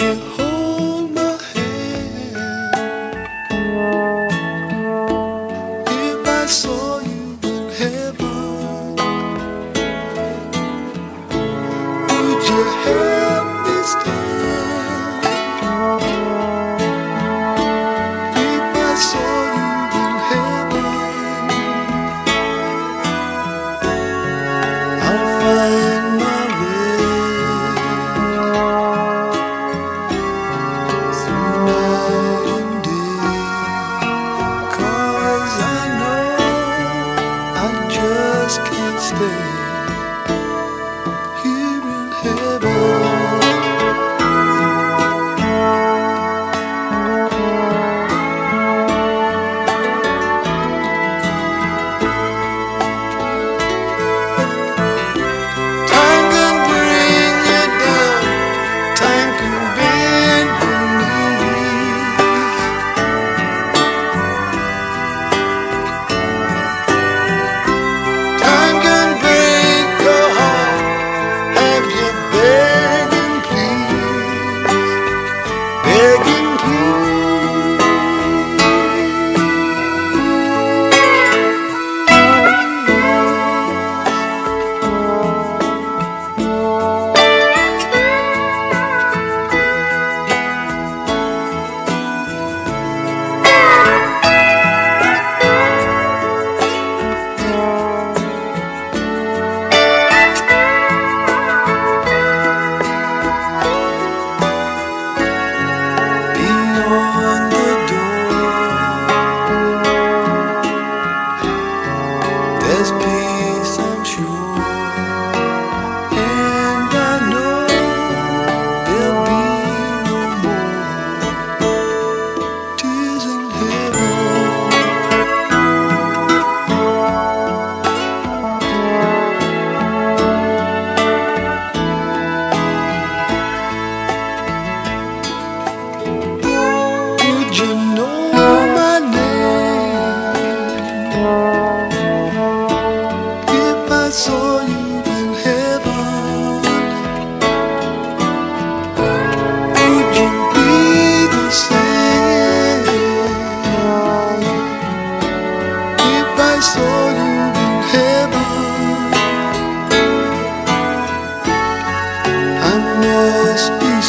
you.